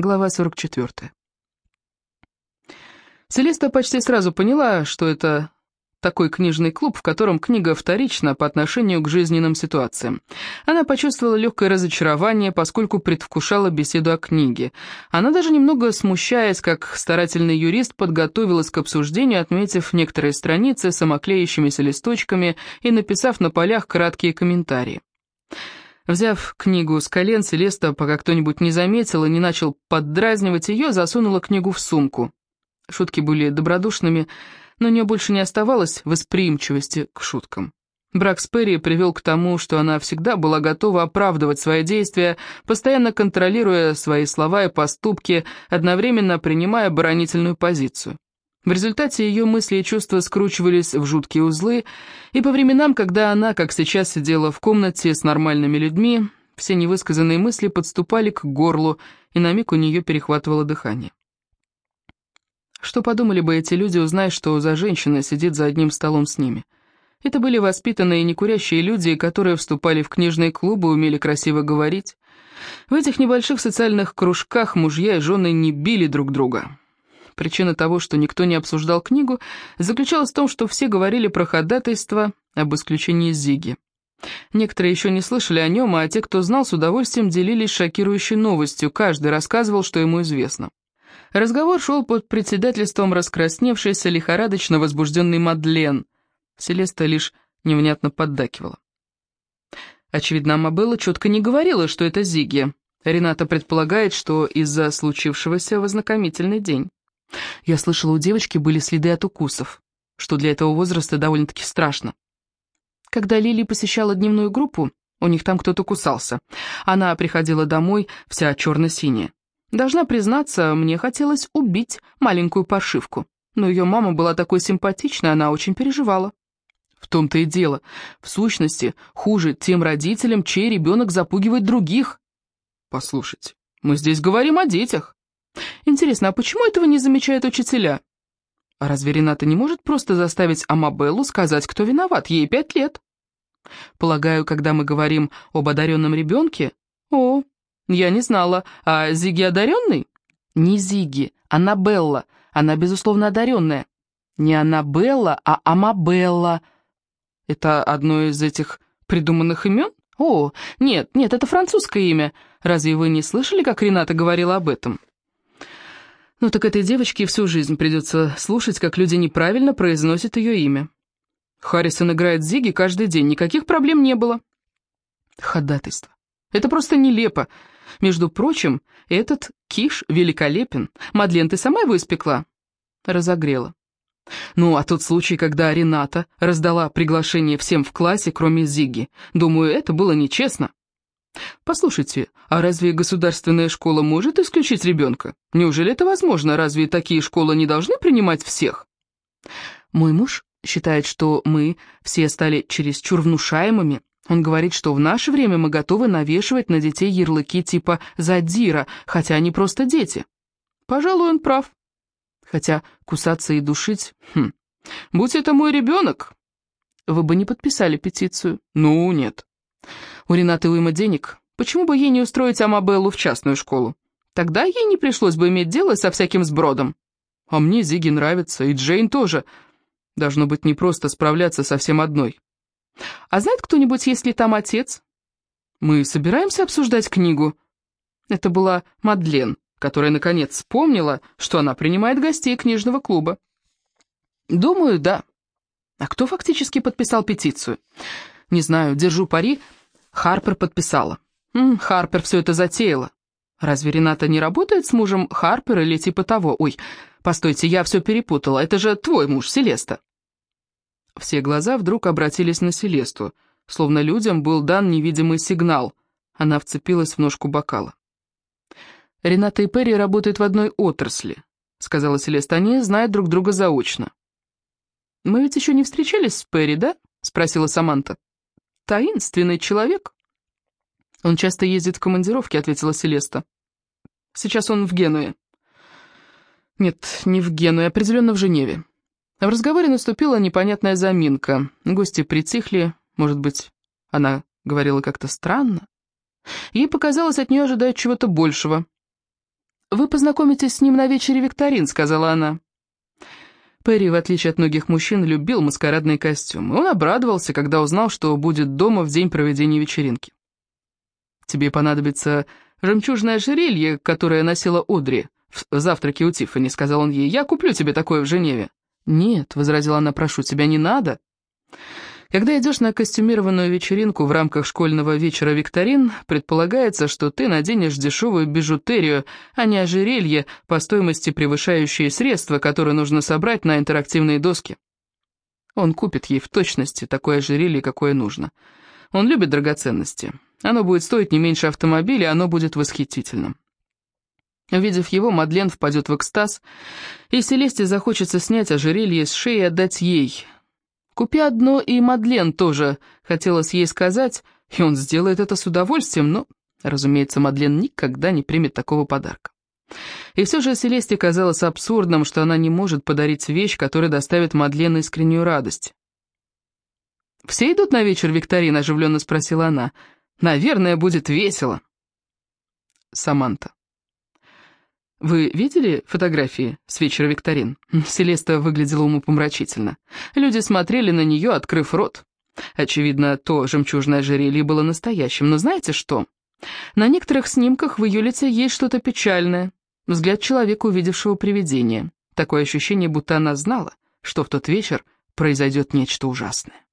Глава 44. Селеста почти сразу поняла, что это такой книжный клуб, в котором книга вторична по отношению к жизненным ситуациям. Она почувствовала легкое разочарование, поскольку предвкушала беседу о книге. Она даже немного смущаясь, как старательный юрист, подготовилась к обсуждению, отметив некоторые страницы самоклеящимися листочками и написав на полях краткие комментарии. Взяв книгу с колен, Селеста, пока кто-нибудь не заметил и не начал поддразнивать ее, засунула книгу в сумку. Шутки были добродушными, но у нее больше не оставалось восприимчивости к шуткам. Брак с Перри привел к тому, что она всегда была готова оправдывать свои действия, постоянно контролируя свои слова и поступки, одновременно принимая оборонительную позицию. В результате ее мысли и чувства скручивались в жуткие узлы, и по временам, когда она, как сейчас, сидела в комнате с нормальными людьми, все невысказанные мысли подступали к горлу, и на миг у нее перехватывало дыхание. Что подумали бы эти люди, узнав, что за женщина сидит за одним столом с ними? Это были воспитанные некурящие люди, которые вступали в книжные клубы, умели красиво говорить. В этих небольших социальных кружках мужья и жены не били друг друга. Причина того, что никто не обсуждал книгу, заключалась в том, что все говорили про ходатайство об исключении Зиги. Некоторые еще не слышали о нем, а те, кто знал, с удовольствием делились шокирующей новостью, каждый рассказывал, что ему известно. Разговор шел под председательством раскрасневшейся, лихорадочно возбужденной Мадлен. Селеста лишь невнятно поддакивала. Очевидно, Амабелла четко не говорила, что это Зиги. Рената предполагает, что из-за случившегося в ознакомительный день. Я слышала, у девочки были следы от укусов, что для этого возраста довольно-таки страшно. Когда Лили посещала дневную группу, у них там кто-то кусался. Она приходила домой вся черно-синяя. Должна признаться, мне хотелось убить маленькую паршивку, но ее мама была такой симпатичной, она очень переживала. В том-то и дело. В сущности, хуже тем родителям, чей ребенок запугивает других. Послушайте, мы здесь говорим о детях. Интересно, а почему этого не замечают учителя? А разве Рената не может просто заставить Амабеллу сказать, кто виноват? Ей пять лет. Полагаю, когда мы говорим об одаренном ребенке... О, «Я не знала. А Зиги одаренный?» «Не Зиги, Аннабелла. Она, безусловно, одаренная». «Не Аннабелла, а Амабелла». «Это одно из этих придуманных имен?» «О, нет, нет, это французское имя. Разве вы не слышали, как Рената говорила об этом?» «Ну так этой девочке всю жизнь придется слушать, как люди неправильно произносят ее имя». Харрисон играет Зиги каждый день, никаких проблем не было. Ходатайство. Это просто нелепо. Между прочим, этот киш великолепен. Мадлен, ты сама его испекла?» Разогрела. Ну, а тот случай, когда Рената раздала приглашение всем в классе, кроме Зиги. Думаю, это было нечестно. Послушайте, а разве государственная школа может исключить ребенка? Неужели это возможно? Разве такие школы не должны принимать всех? Мой муж считает, что мы все стали чересчур внушаемыми, он говорит, что в наше время мы готовы навешивать на детей ярлыки типа «задира», хотя они просто дети. Пожалуй, он прав. Хотя кусаться и душить... Хм. Будь это мой ребенок, вы бы не подписали петицию. Ну, нет. У Ренаты уйма денег. Почему бы ей не устроить Амабеллу в частную школу? Тогда ей не пришлось бы иметь дело со всяким сбродом. А мне Зиги нравится, и Джейн тоже. Должно быть непросто справляться со всем одной. А знает кто-нибудь, есть ли там отец? Мы собираемся обсуждать книгу. Это была Мадлен, которая, наконец, вспомнила, что она принимает гостей книжного клуба. Думаю, да. А кто фактически подписал петицию? Не знаю, держу пари. Харпер подписала. М -м, Харпер все это затеяла. Разве Рената не работает с мужем Харпер или типа того? Ой, постойте, я все перепутала. Это же твой муж, Селеста. Все глаза вдруг обратились на Селесту, словно людям был дан невидимый сигнал. Она вцепилась в ножку бокала. «Рената и Перри работают в одной отрасли», — сказала Селеста. «Они знают друг друга заочно». «Мы ведь еще не встречались с Перри, да?» — спросила Саманта. «Таинственный человек». «Он часто ездит в командировки», — ответила Селеста. «Сейчас он в Генуе». «Нет, не в Генуе, определенно в Женеве. В разговоре наступила непонятная заминка. Гости притихли, может быть, она говорила как-то странно. Ей показалось, от нее ожидают чего-то большего. «Вы познакомитесь с ним на вечере викторин», — сказала она. Перри, в отличие от многих мужчин, любил маскарадные костюмы. Он обрадовался, когда узнал, что будет дома в день проведения вечеринки. «Тебе понадобится жемчужное ожерелье, которое носила Одри в завтраке у Тиффани», — сказал он ей. «Я куплю тебе такое в Женеве». «Нет», — возразила она, — «прошу тебя, не надо». Когда идешь на костюмированную вечеринку в рамках школьного вечера викторин, предполагается, что ты наденешь дешевую бижутерию, а не ожерелье по стоимости превышающие средства, которые нужно собрать на интерактивные доски. Он купит ей в точности такое ожерелье, какое нужно. Он любит драгоценности. Оно будет стоить не меньше автомобиля, оно будет восхитительным. Увидев его, Мадлен впадет в экстаз, и Селесте захочется снять ожерелье с шеи и отдать ей – «Купи одно и Мадлен тоже», — хотелось ей сказать, и он сделает это с удовольствием, но, разумеется, Мадлен никогда не примет такого подарка. И все же Селесте казалось абсурдным, что она не может подарить вещь, которая доставит Мадлен искреннюю радость. «Все идут на вечер викторин?» — оживленно спросила она. «Наверное, будет весело». Саманта. Вы видели фотографии с вечера викторин? Селеста выглядела умопомрачительно. Люди смотрели на нее, открыв рот. Очевидно, то жемчужное ожерелье было настоящим, но знаете что? На некоторых снимках в ее лице есть что-то печальное. Взгляд человека, увидевшего привидение. Такое ощущение, будто она знала, что в тот вечер произойдет нечто ужасное.